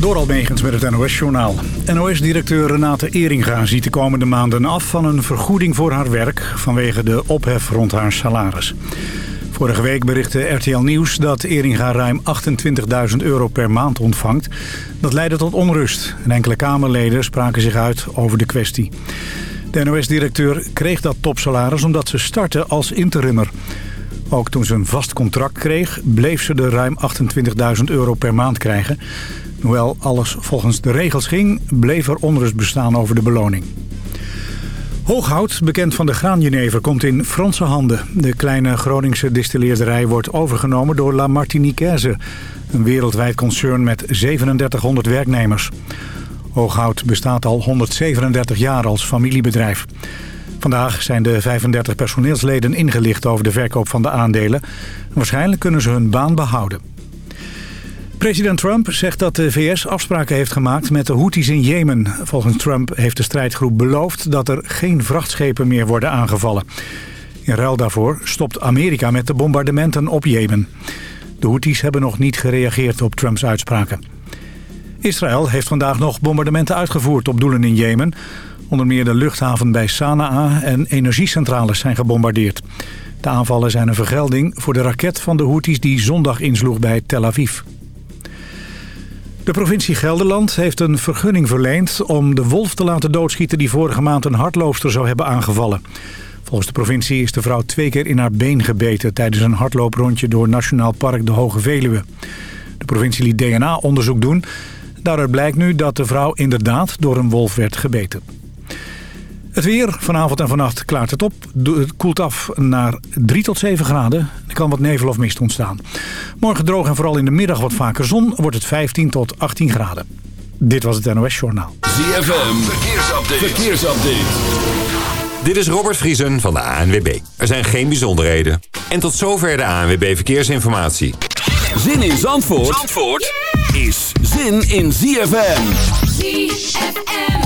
Door Almegens met het NOS-journaal. NOS-directeur Renate Eringa ziet de komende maanden af van een vergoeding voor haar werk... vanwege de ophef rond haar salaris. Vorige week berichtte RTL Nieuws dat Eringa ruim 28.000 euro per maand ontvangt. Dat leidde tot onrust en enkele Kamerleden spraken zich uit over de kwestie. De NOS-directeur kreeg dat topsalaris omdat ze startte als interimmer. Ook toen ze een vast contract kreeg, bleef ze de ruim 28.000 euro per maand krijgen. Hoewel alles volgens de regels ging, bleef er onrust bestaan over de beloning. Hooghout, bekend van de graanjenever, komt in Franse handen. De kleine Groningse distilleerderij wordt overgenomen door La Martiniquaise... een wereldwijd concern met 3700 werknemers. Hooghout bestaat al 137 jaar als familiebedrijf. Vandaag zijn de 35 personeelsleden ingelicht over de verkoop van de aandelen. Waarschijnlijk kunnen ze hun baan behouden. President Trump zegt dat de VS afspraken heeft gemaakt met de Houthis in Jemen. Volgens Trump heeft de strijdgroep beloofd dat er geen vrachtschepen meer worden aangevallen. In ruil daarvoor stopt Amerika met de bombardementen op Jemen. De Houthis hebben nog niet gereageerd op Trumps uitspraken. Israël heeft vandaag nog bombardementen uitgevoerd op doelen in Jemen. Onder meer de luchthaven bij Sanaa en energiecentrales zijn gebombardeerd. De aanvallen zijn een vergelding voor de raket van de Houthis die zondag insloeg bij Tel Aviv. De provincie Gelderland heeft een vergunning verleend om de wolf te laten doodschieten die vorige maand een hardloopster zou hebben aangevallen. Volgens de provincie is de vrouw twee keer in haar been gebeten tijdens een hardlooprondje door Nationaal Park de Hoge Veluwe. De provincie liet DNA-onderzoek doen. Daaruit blijkt nu dat de vrouw inderdaad door een wolf werd gebeten. Het weer, vanavond en vannacht klaart het op. Het koelt af naar 3 tot 7 graden. Er kan wat nevel of mist ontstaan. Morgen droog en vooral in de middag wat vaker zon. Wordt het 15 tot 18 graden. Dit was het NOS Journaal. ZFM, verkeersupdate. verkeersupdate. Dit is Robert Vriesen van de ANWB. Er zijn geen bijzonderheden. En tot zover de ANWB Verkeersinformatie. Zin in Zandvoort, Zandvoort is zin in ZFM. ZFM.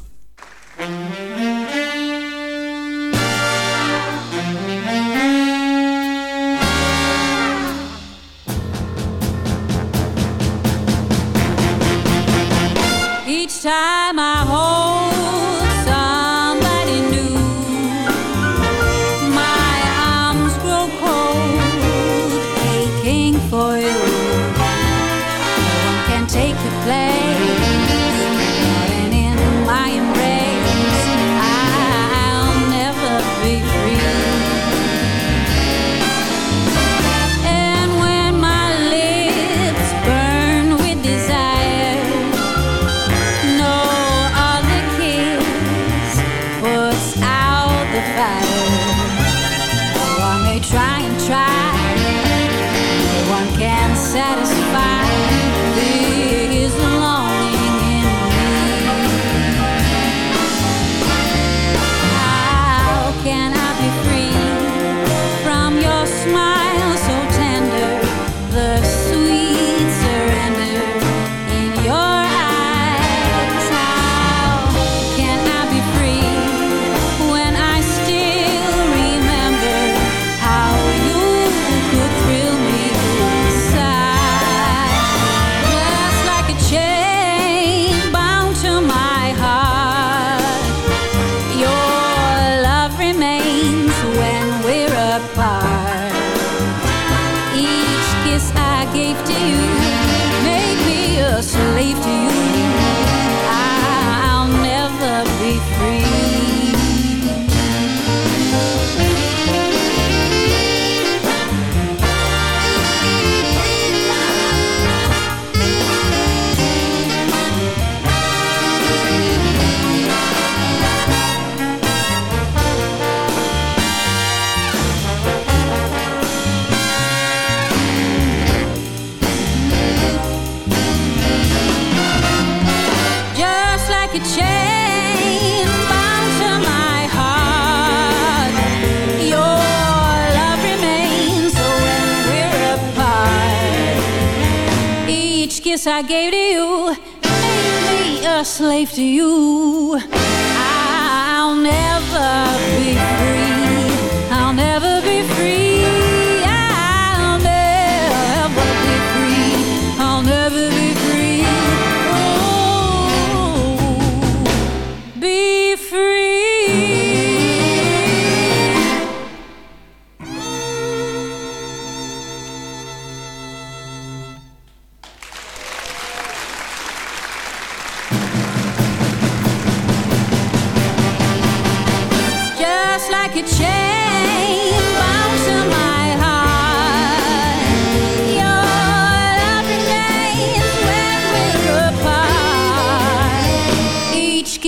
Kiss I gave to you made me a slave to you. I'll never be free.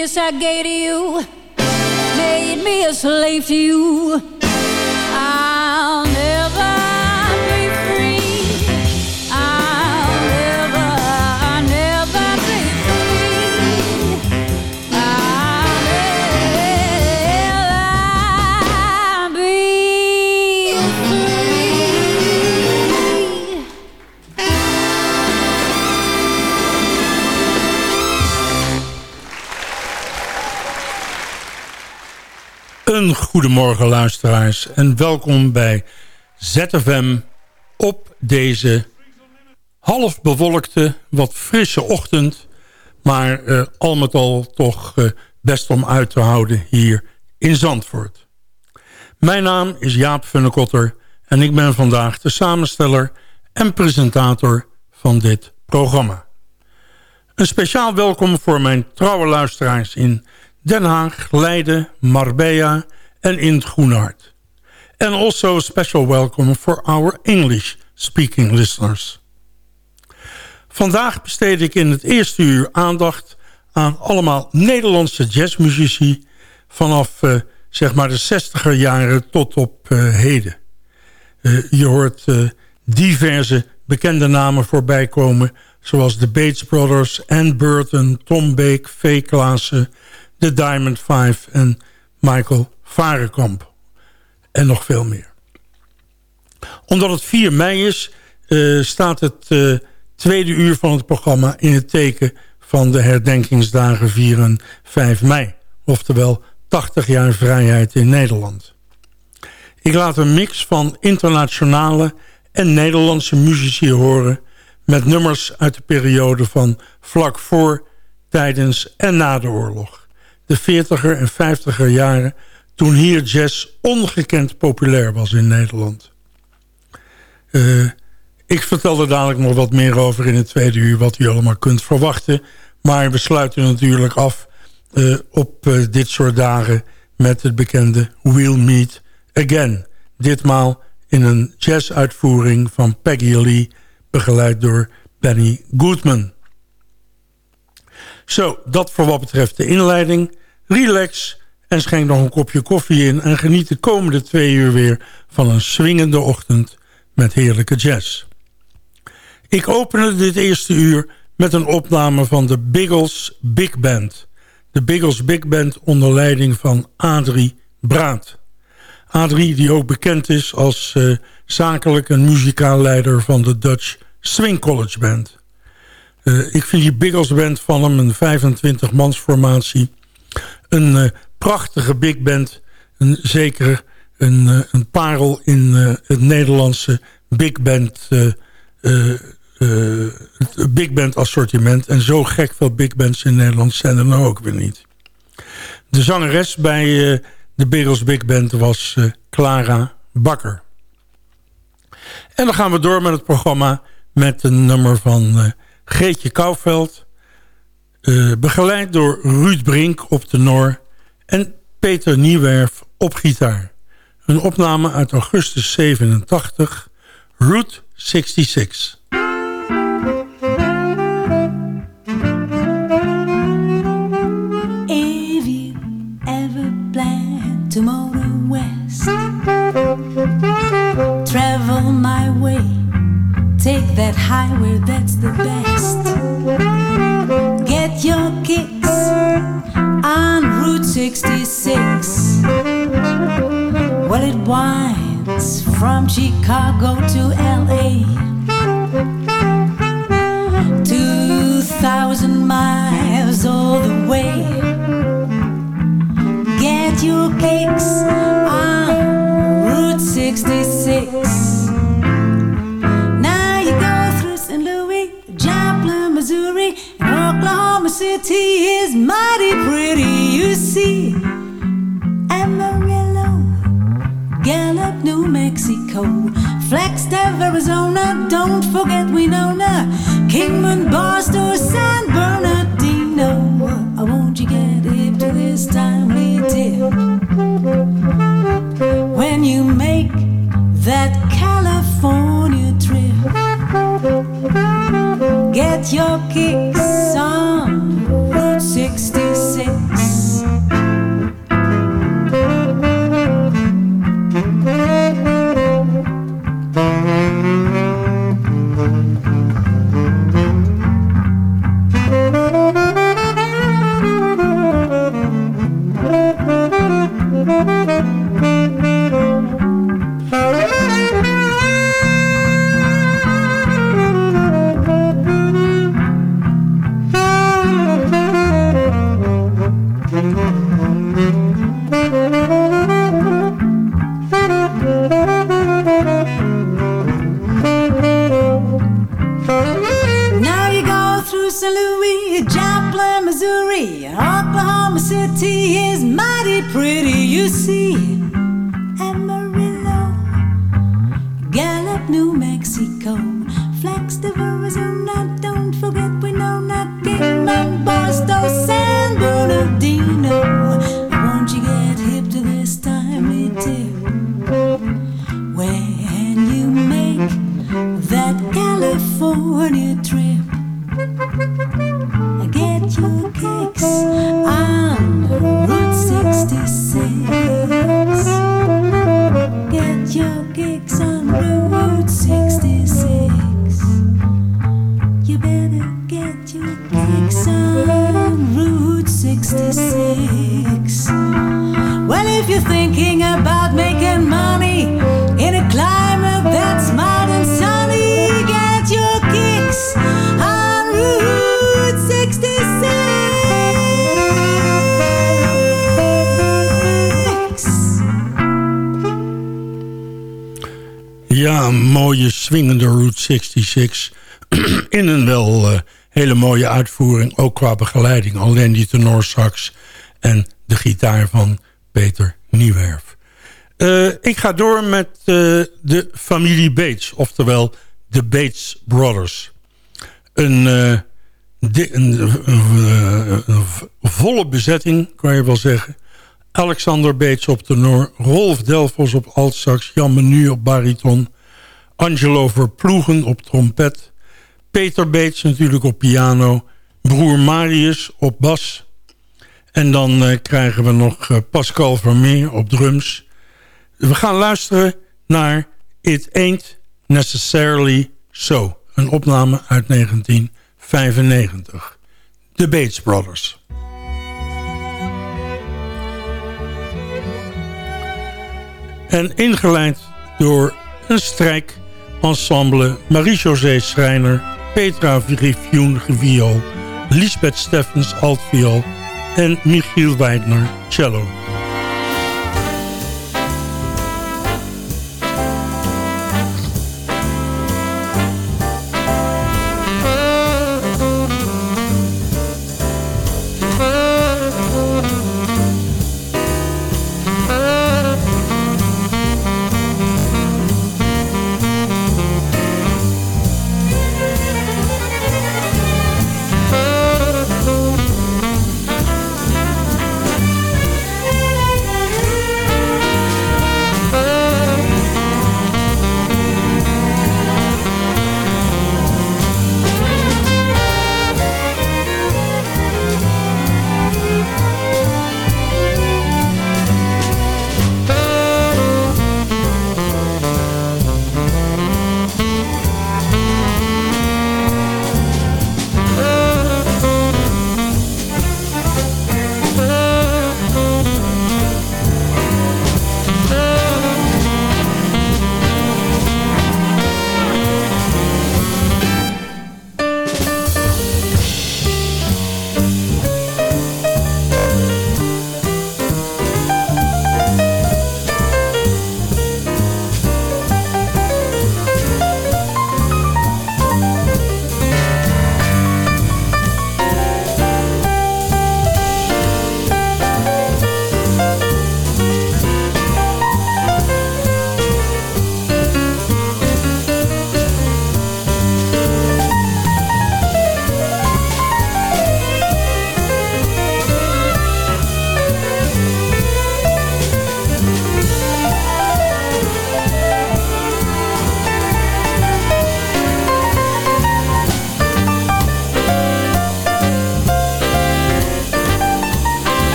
Kiss I gave to you made me a slave to you. Een goedemorgen luisteraars en welkom bij ZFM op deze half bewolkte, wat frisse ochtend. Maar eh, al met al toch eh, best om uit te houden hier in Zandvoort. Mijn naam is Jaap Funnekotter en ik ben vandaag de samensteller en presentator van dit programma. Een speciaal welkom voor mijn trouwe luisteraars in Den Haag, Leiden, Marbella en in het Groenhart. And also special welcome for our English-speaking listeners. Vandaag besteed ik in het eerste uur aandacht aan allemaal Nederlandse jazzmuzici... vanaf eh, zeg maar de 60er jaren tot op eh, heden. Eh, je hoort diverse bekende namen voorbij komen... zoals de Bates Brothers, Ann Burton, Tom Bake, V. Klaassen... de Diamond Five en Michael Varenkamp. En nog veel meer. Omdat het 4 mei is, eh, staat het eh, tweede uur van het programma... in het teken van de herdenkingsdagen 4 en 5 mei. Oftewel 80 jaar vrijheid in Nederland. Ik laat een mix van internationale en Nederlandse muzici horen... met nummers uit de periode van vlak voor, tijdens en na de oorlog. De 40er en 50er jaren toen hier jazz ongekend populair was in Nederland. Eh, ik vertel er dadelijk nog wat meer over in het tweede uur... wat u allemaal kunt verwachten. Maar we sluiten natuurlijk af eh, op eh, dit soort dagen... met het bekende We'll Meet Again. Ditmaal in een jazzuitvoering van Peggy Lee... begeleid door Benny Goodman. Zo, dat voor wat betreft de inleiding. Relax en schenk nog een kopje koffie in... en geniet de komende twee uur weer van een swingende ochtend met heerlijke jazz. Ik opende dit eerste uur met een opname van de Biggles Big Band. De Biggles Big Band onder leiding van Adrie Braat. Adrie die ook bekend is als uh, zakelijk en muzikaal leider van de Dutch Swing College Band. Uh, ik vind die Biggles Band van hem een 25 mans formatie. Een uh, prachtige big band. Een, zeker een, een parel in het Nederlandse big band big band assortiment. En zo gek veel big bands in Nederland zijn er nou ook weer niet. De zangeres bij de Beatles Big Band was Clara Bakker. En dan gaan we door met het programma met een nummer van Geetje Kouwveld. Begeleid door Ruud Brink op tenor en Peter Niewerf op gitaar. Een opname uit augustus 87, Route 66. Missouri, Oklahoma City is mighty pretty. You see 66. In een wel eh, hele mooie uitvoering, ook qua begeleiding. Alleen die tenorsax en de gitaar van Peter Niewerf. Eh, ik ga door met eh, de familie Bates, oftewel de Bates Brothers. Een volle bezetting, kan je wel zeggen. Alexander Bates op tenor, Rolf Delfos op altsax, Jan Menu op bariton, Angelo Verploegen op trompet, Peter Bates natuurlijk op piano, broer Marius op bas. En dan eh, krijgen we nog eh, Pascal Vermeer op drums. We gaan luisteren naar It Ain't Necessarily So. Een opname uit 1995. The Bates Brothers. En ingeleid door een strijkensemble Marie-José Schreiner, Petra Griffioen viool, Lisbeth Steffens altviool en Michiel Weidner cello.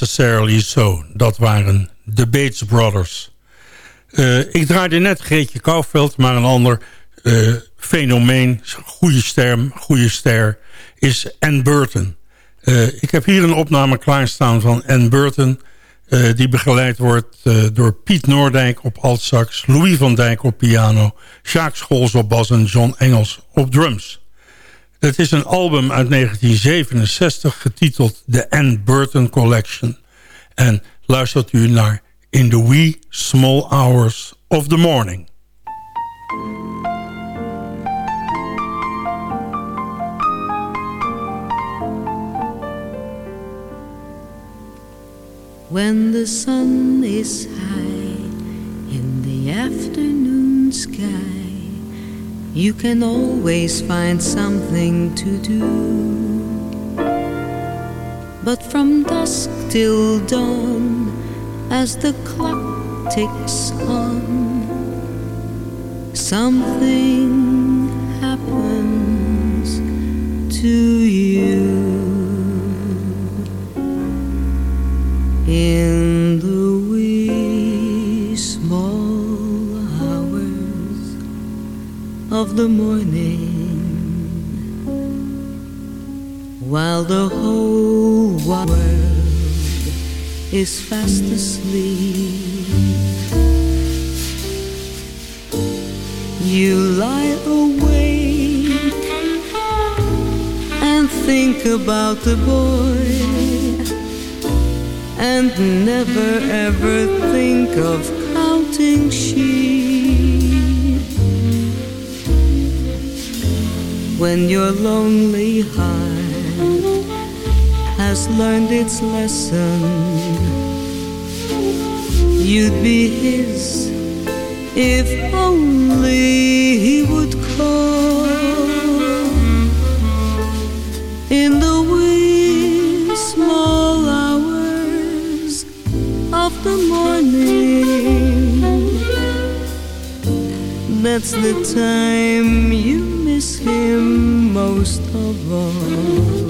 Necessarily So. Dat waren de Bates Brothers. Uh, ik draaide net Greetje Kouwveld, maar een ander uh, fenomeen, goede ster, goede ster, is Ann Burton. Uh, ik heb hier een opname klaarstaan van Ann Burton... die begeleid wordt door Piet Noordijk op altsax... Louis van Dijk op piano... Jacques Scholz op bas en John Engels op drums. Het is een album uit 1967 getiteld The Ann Burton Collection. En luistert u naar In the Wee Small Hours of the Morning. When the sun is high in the afternoon sky you can always find something to do. But from dusk till dawn, as the clock ticks on, something happens to you. Of the morning while the whole world is fast asleep. You lie awake and think about the boy and never ever think of counting sheep. When your lonely heart has learned its lesson. You'd be his if only he would call in the wee small hours of the morning. That's the time you him most of all.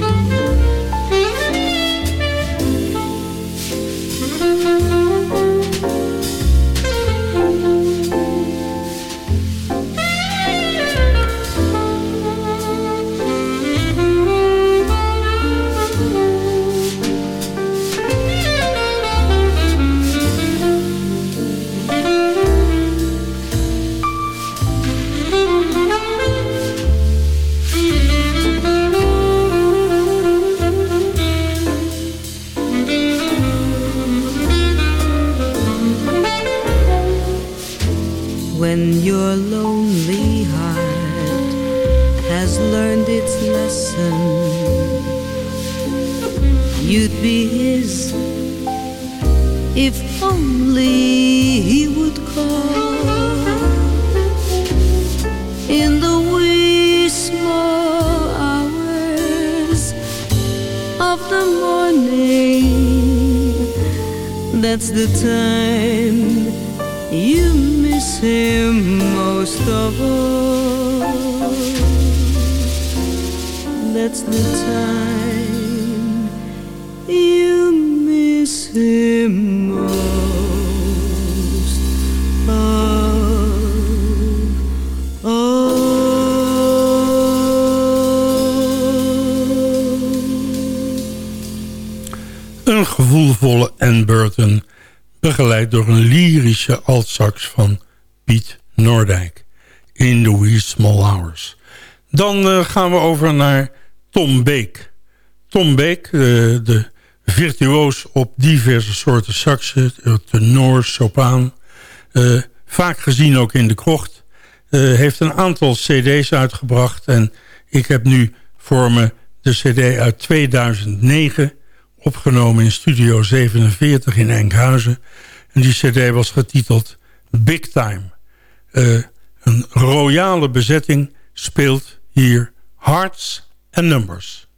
Door een lyrische altsax van Piet Noordijk. In the wee small hours. Dan uh, gaan we over naar Tom Beek. Tom Beek, uh, de virtuoos op diverse soorten saxen. Tenor, sopraan. Uh, vaak gezien ook in de krocht. heeft een aantal cd's uitgebracht. En ik heb nu voor me de cd uit 2009 opgenomen in Studio 47 in Enkhuizen. En die cd was getiteld Big Time. Uh, een royale bezetting speelt hier Hearts and Numbers.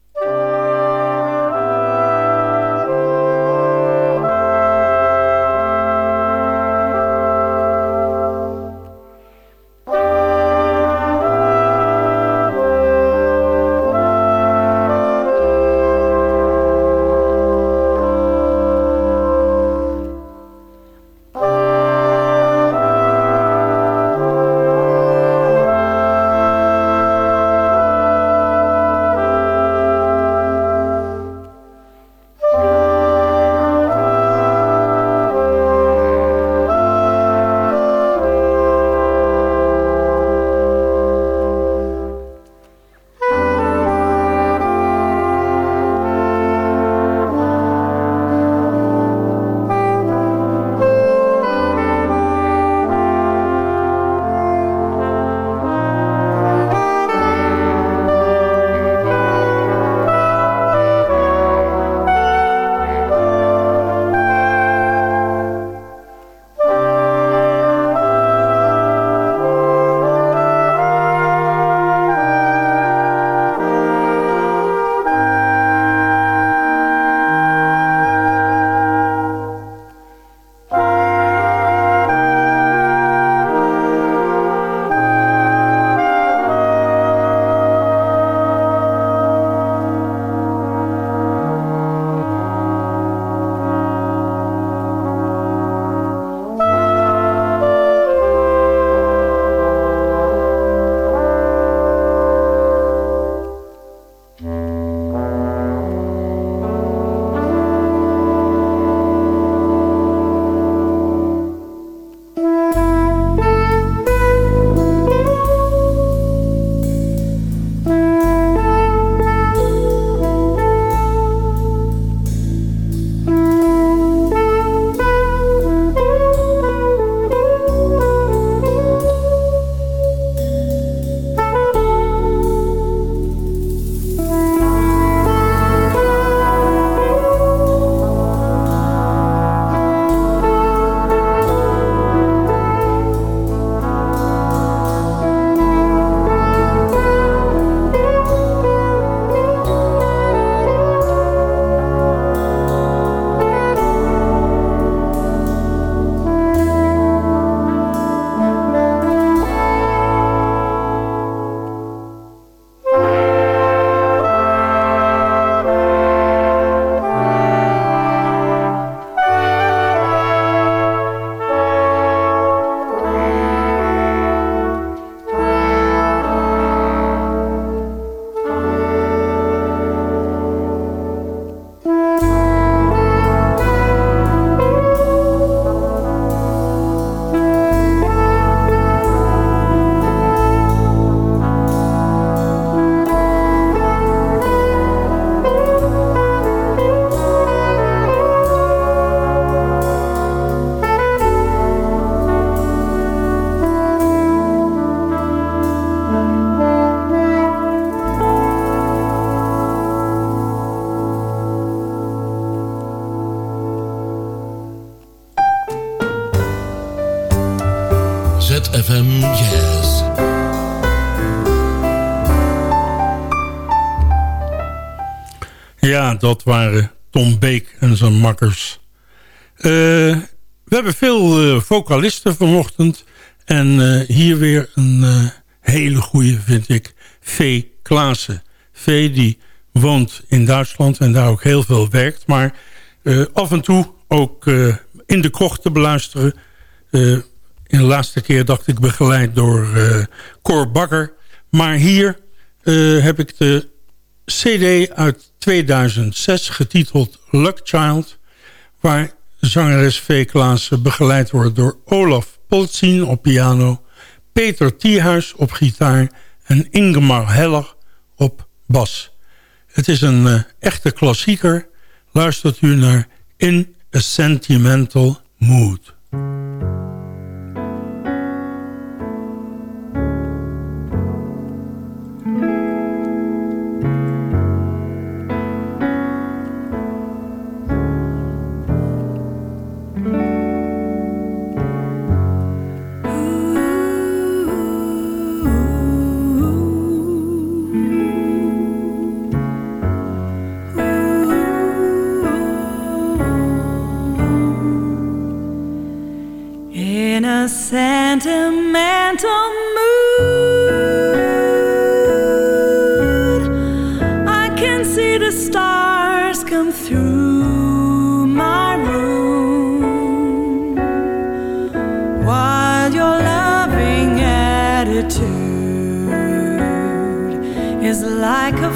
Dat waren Tom Beek en zijn makkers. Eh, we hebben veel uh, vocalisten vanochtend. En uh, hier weer een hele goede, vind ik. V. Klaassen. V die woont in Duitsland en daar ook heel veel werkt. Maar af en toe ook in de krocht te beluisteren. in de laatste keer dacht ik begeleid door Cor Bakker. Maar hier heb ik de cd uit 2006 getiteld Luck Child... waar zangeres V. Klaassen begeleid wordt door Olaf Polzin op piano... Peter Thiehuis op gitaar en Ingemar Heller op bas. Het is een uh, echte klassieker. Luistert u naar In a Sentimental Mood. Sentimental mood. I can see the stars come through my room while your loving attitude is like a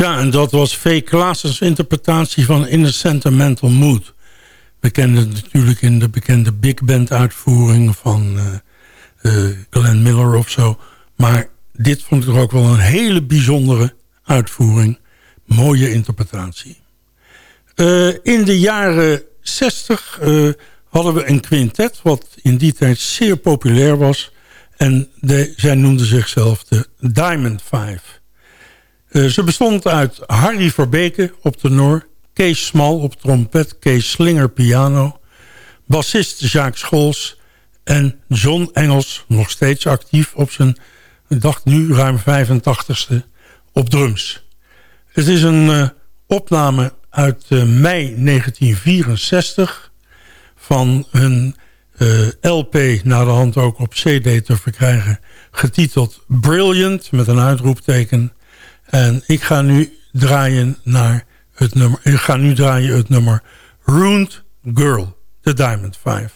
Ja, en dat was V. Klaasens interpretatie van In a Sentimental Mood. We kenden het natuurlijk in de bekende big band uitvoering van uh, Glenn Miller of zo. Maar dit vond ik ook wel een hele bijzondere uitvoering. Mooie interpretatie. Uh, in de jaren 60 hadden we een quintet... wat in die tijd zeer populair was. En de, zij noemden zichzelf de Diamond Five. Uh, ze bestond uit Harry Verbeke op tenor... Kees Smal op trompet, Kees Slinger piano... bassist Jacques Scholz en John Engels, nog steeds actief op zijn, ik dacht nu ruim 85ste, op drums. Het is een uh, opname uit uh, mei 1964 van hun LP, naar de hand ook op CD te verkrijgen, getiteld Brilliant, met een uitroepteken... En ik ga nu draaien naar het nummer. Ik ga nu draaien het nummer Ruined Girl, The Diamond Five.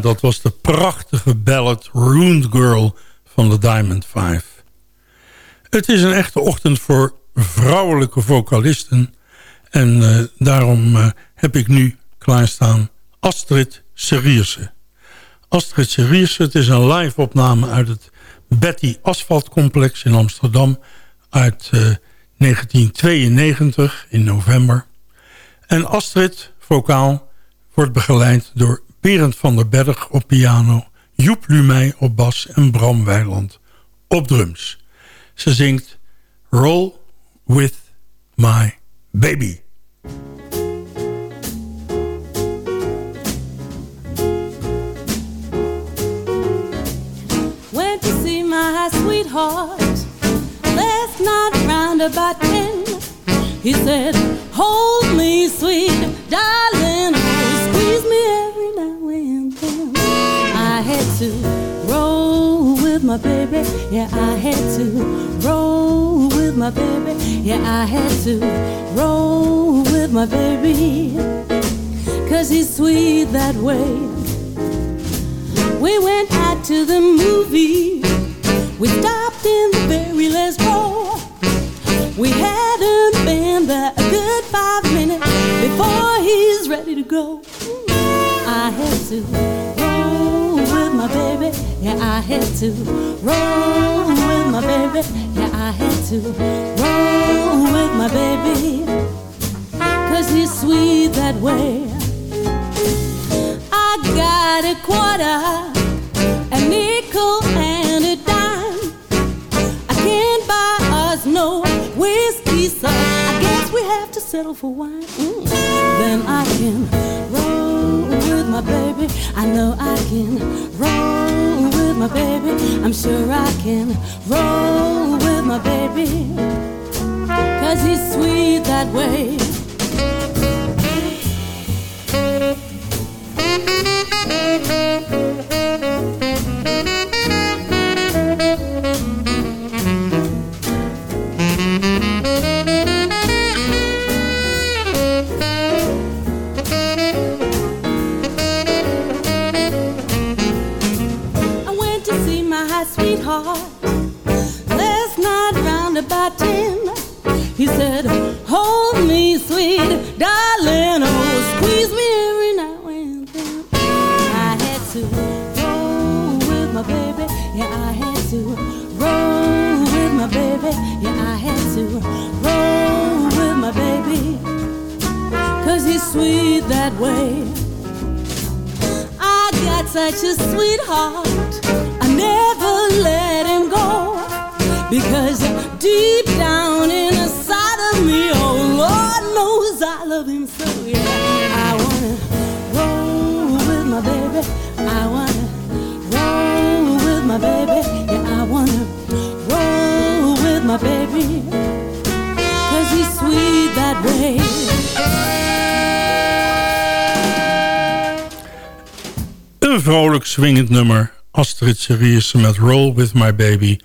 Dat was de prachtige ballad Ruined Girl van de Diamond Five. Het is een echte ochtend voor vrouwelijke vocalisten. En uh, daarom uh, heb ik nu klaarstaan Astrid Serierse. Astrid Serierse, het is een live opname uit het Betty Asphalt Complex in Amsterdam uit uh, 1992 in november. En Astrid, vocaal, wordt begeleid door Berend van der Berg op piano... Joep Lumey op bas en Bram Weiland op drums. Ze zingt Roll With My Baby. Went to see my sweetheart last night round about ten. He said, hold me sweet darling, to roll with my baby, yeah, I had to roll with my baby, yeah, I had to roll with my baby, cause he's sweet that way. We went out to the movie, we stopped in the very last row. We hadn't been there a good five minutes before he's ready to go. I had to had to roll with my baby. Yeah, I had to roll with my baby. Cause he's sweet that way. I got a quarter, a nickel, and a dime. I can't buy us no whiskey, so I guess we have to settle for wine. Mm. Then I can roll with my baby. I know I can roll with my baby. I'm sure I can roll with my baby. Cause he's sweet that way. Way. I got such a sweetheart. I never let him go because deep vrolijk swingend nummer. Astrid Serierse met Roll With My Baby.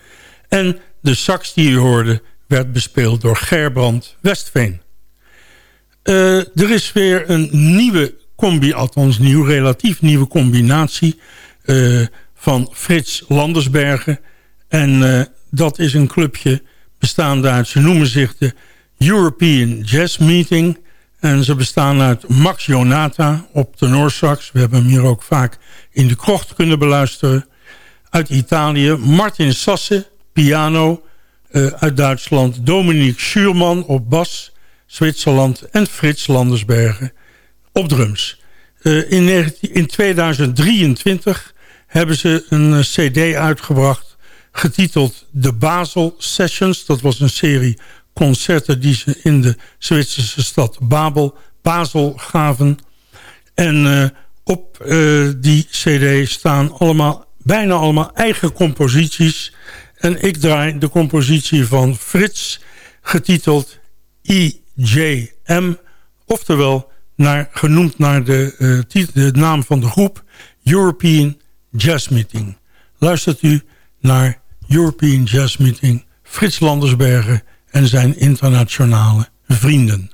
En de sax die u hoorde werd bespeeld door Gerbrand Westveen. Eh, er is weer een nieuwe combi, althans nieuw, relatief nieuwe combinatie... eh, van Frits Landersbergen. En eh, dat is een clubje bestaande uit, ze noemen zich de European Jazz Meeting... En ze bestaan uit Max Jonata op de Noorsax. We hebben hem hier ook vaak in de krocht kunnen beluisteren. Uit Italië Martin Sasse, piano. Uh, uit Duitsland Dominique Schuurman op bas. Zwitserland en Frits Landersbergen op drums. Uh, in, 19, in 2023 hebben ze een uh, cd uitgebracht getiteld The Basel Sessions. Dat was een serie concerten die ze in de Zwitserse stad Basel gaven. En uh, op uh, die cd staan allemaal, bijna allemaal eigen composities. En ik draai de compositie van Frits, getiteld IJM. Oftewel, naar, genoemd naar de, uh, de naam van de groep European Jazz Meeting. Luistert u naar European Jazz Meeting, Frits Landersbergen en zijn internationale vrienden.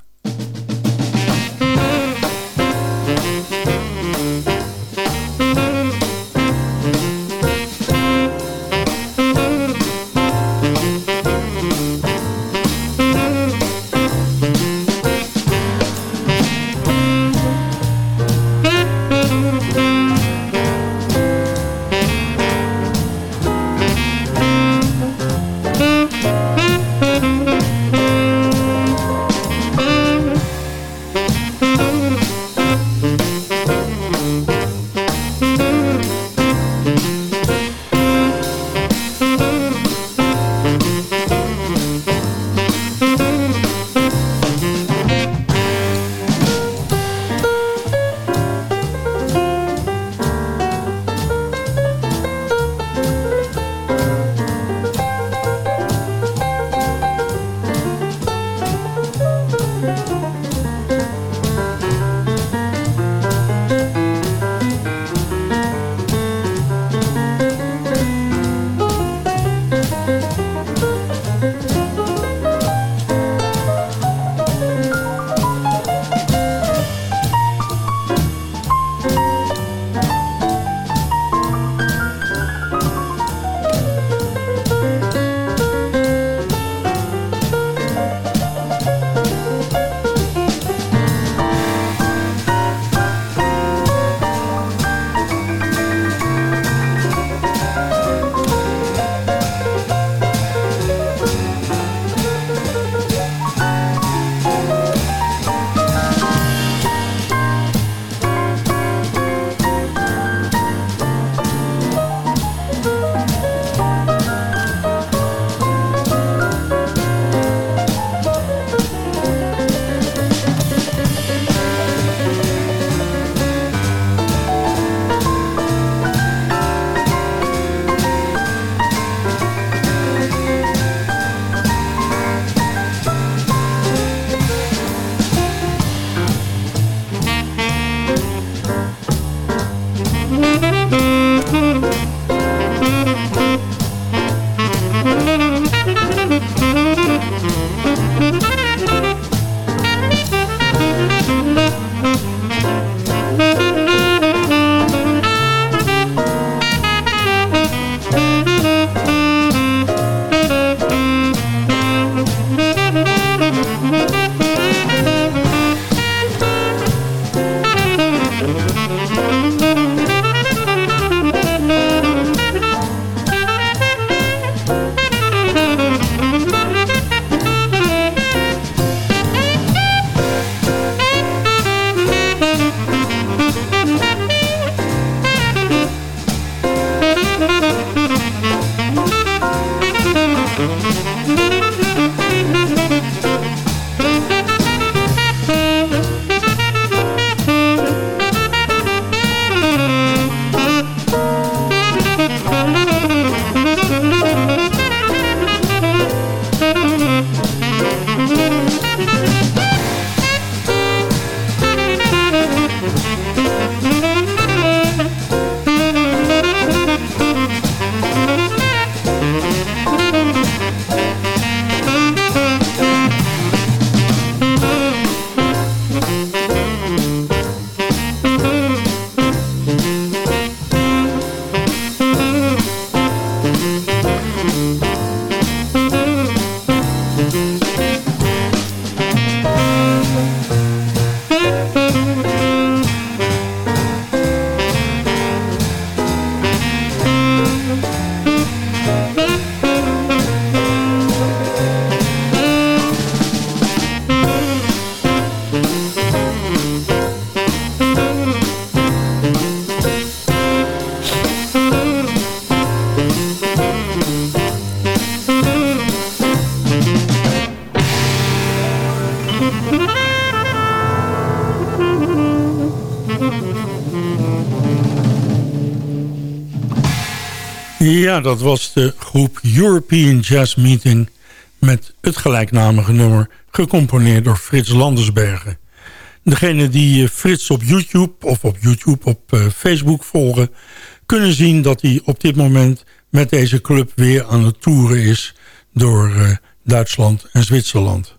Dat was de groep European Jazz Meeting... met het gelijknamige nummer, gecomponeerd door Frits Landersbergen. Degene die eh, Frits op YouTube of op YouTube op uh, Facebook volgen... kunnen zien dat hij op dit moment met deze club weer aan het toeren is... door uh, Duitsland en Zwitserland.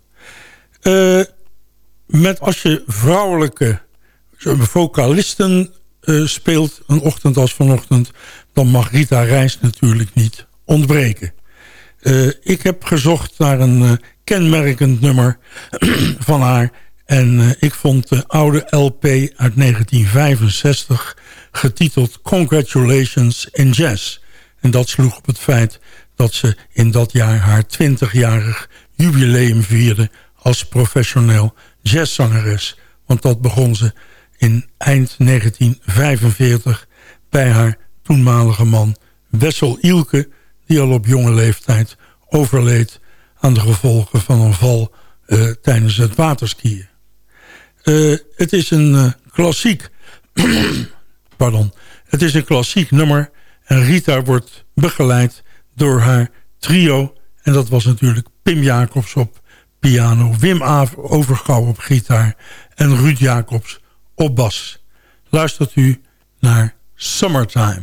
Met als je vrouwelijke vocalisten speelt, een ochtend als vanochtend dan mag Rita Reis natuurlijk niet ontbreken. Uh, ik heb gezocht naar een uh, kenmerkend nummer van haar. En uh, ik vond de oude LP uit 1965 getiteld Congratulations in Jazz. En dat sloeg op het feit dat ze in dat jaar haar 20-jarig jubileum vierde als professioneel jazzzangeres. Want dat begon ze in eind 1945 bij haar toenmalige man Wessel Ielke... die al op jonge leeftijd overleed aan de gevolgen van een val uh, tijdens het waterskiën. Uh, het is een uh, klassiek... pardon. Het is een klassiek nummer en Rita wordt begeleid door haar trio. En dat was natuurlijk Pim Jacobs op piano, Wim Overgouw op gitaar en Ruud Jacobs op bas. Luistert u naar Summertime.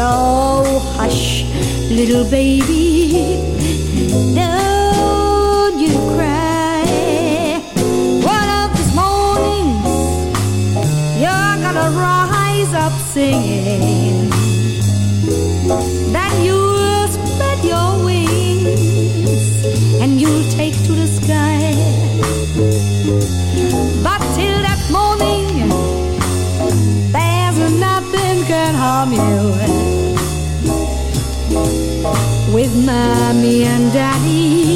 So hush, little baby, don't you cry. One of these mornings, you're gonna rise up singing. Then you'll spread your wings and you'll take to the sky. But till that morning, there's nothing can harm you with mommy and daddy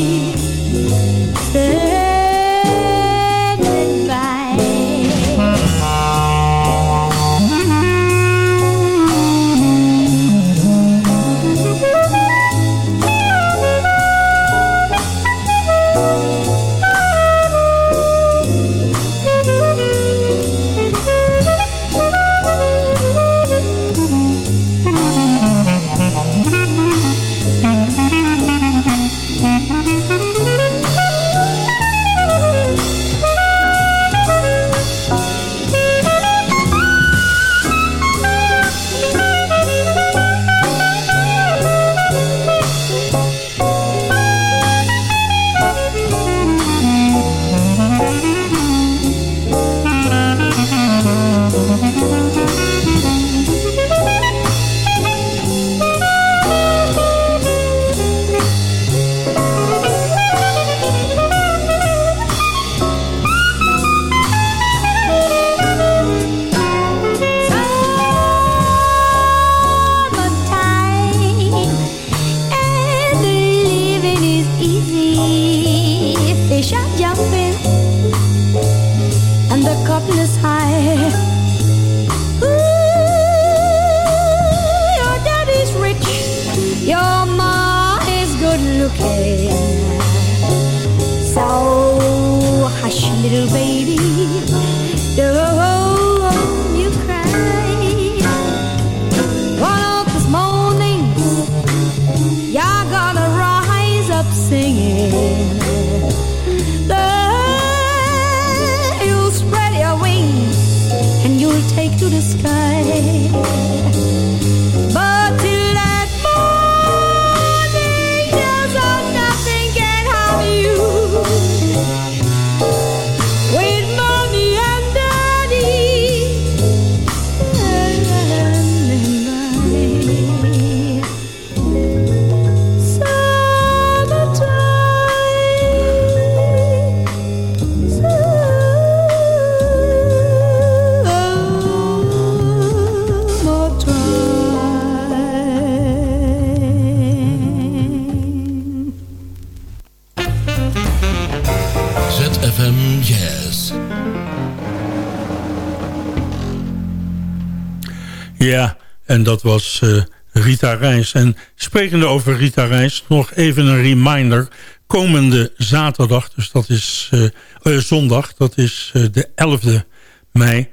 En dat was uh, Rita Reis. En sprekende over Rita Reis, nog even een reminder. Komende zaterdag, dus dat is uh, zondag, dat is de 11e mei...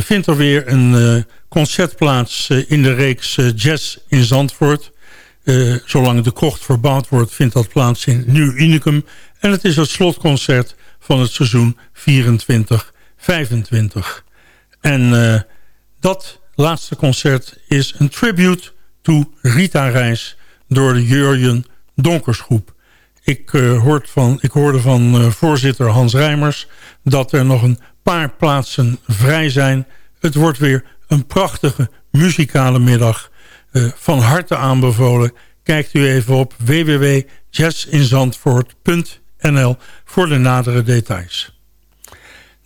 vindt er weer een concert plaats in de reeks Jazz in Zandvoort. zolang de krocht verbouwd wordt, vindt dat plaats in Nieuw Unicum. En het is het slotconcert van het seizoen 24-25. En dat laatste concert is een tribute to Rita Reis door de Jurjen Donkersgroep. Ik, uh, van, ik hoorde van uh, voorzitter Hans Rijmers dat er nog een paar plaatsen vrij zijn. Het wordt weer een prachtige muzikale middag. Uh, van harte aanbevolen. Kijkt u even op www.jazzinzandvoort.nl voor de nadere details.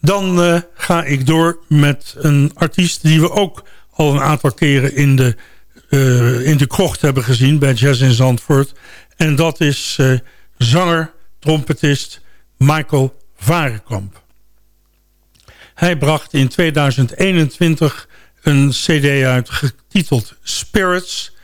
Dan ga ik door met een artiest die we ook al een aantal keren in de, uh, in de krocht hebben gezien bij Jazz in Zandvoort. En dat is uh, zanger, trompetist Michael Varenkamp. Hij bracht in 2021 een cd uit getiteld Spirits.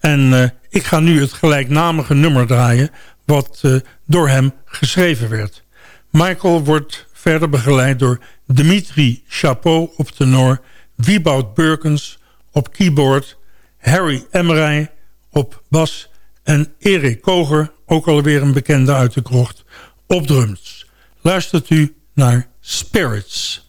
En uh, ik ga nu het gelijknamige nummer draaien wat door hem geschreven werd. Michael wordt verder begeleid door Dimitri Chapeau op tenor... Wieboud Burkens op keyboard... Harry Emmerij op bas... en Erik Koger, ook alweer een bekende uit de krocht, op drums. Luistert u naar Spirits.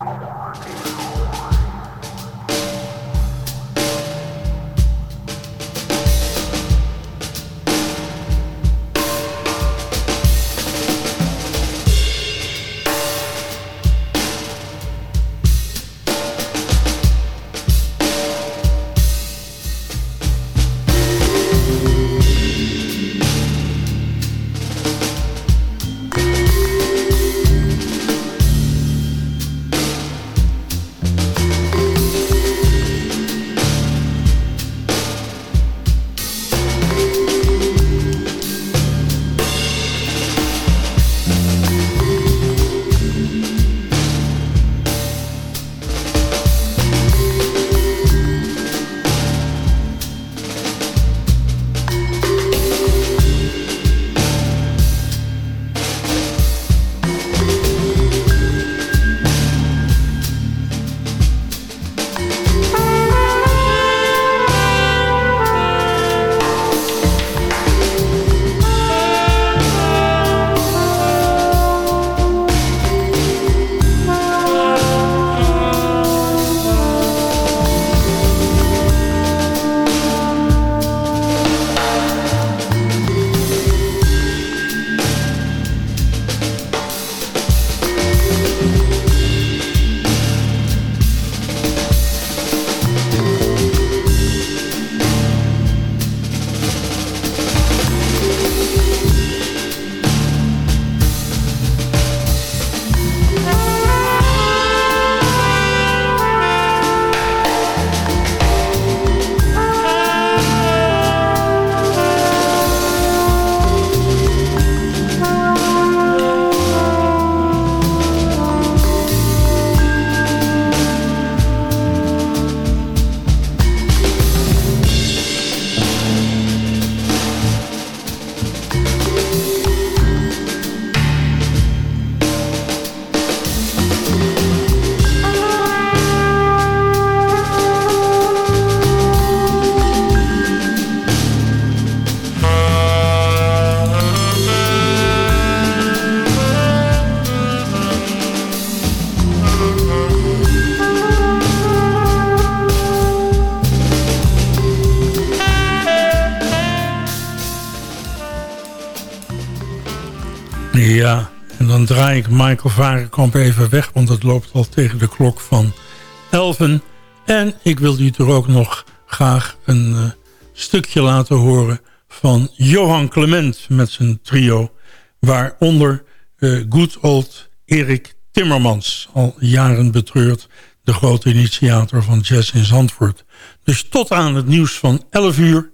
Draai ik Michael Varenkamp even weg... want het loopt al tegen de klok van 11. En ik wil u er ook nog graag een uh, stukje laten horen... van Johan Clement met zijn trio... waaronder uh, good old Erik Timmermans... al jaren betreurd, de grote initiator van Jazz in Zandvoort. Dus tot aan het nieuws van 11 uur...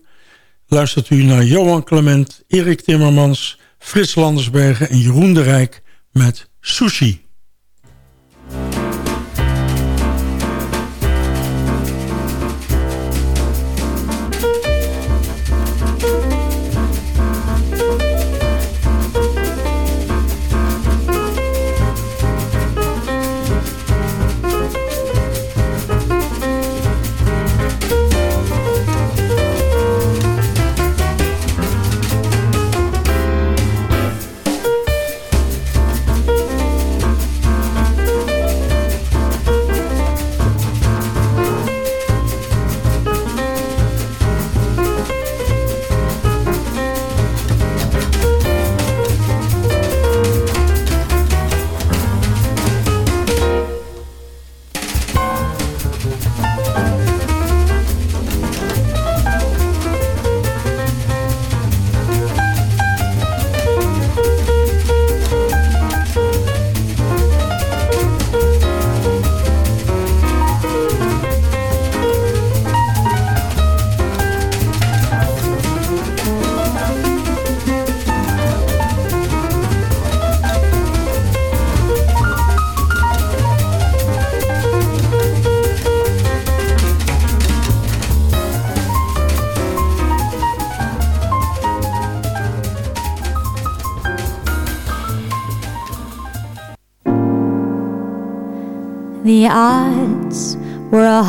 luistert u naar Johan Clement, Erik Timmermans... Frits Landersbergen en Jeroen de Rijk met Sushi.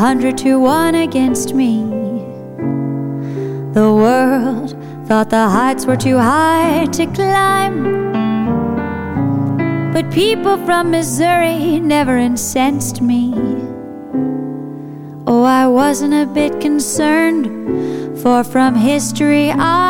Hundred to one against me. The world thought the heights were too high to climb. But people from Missouri never incensed me. Oh, I wasn't a bit concerned, for from history I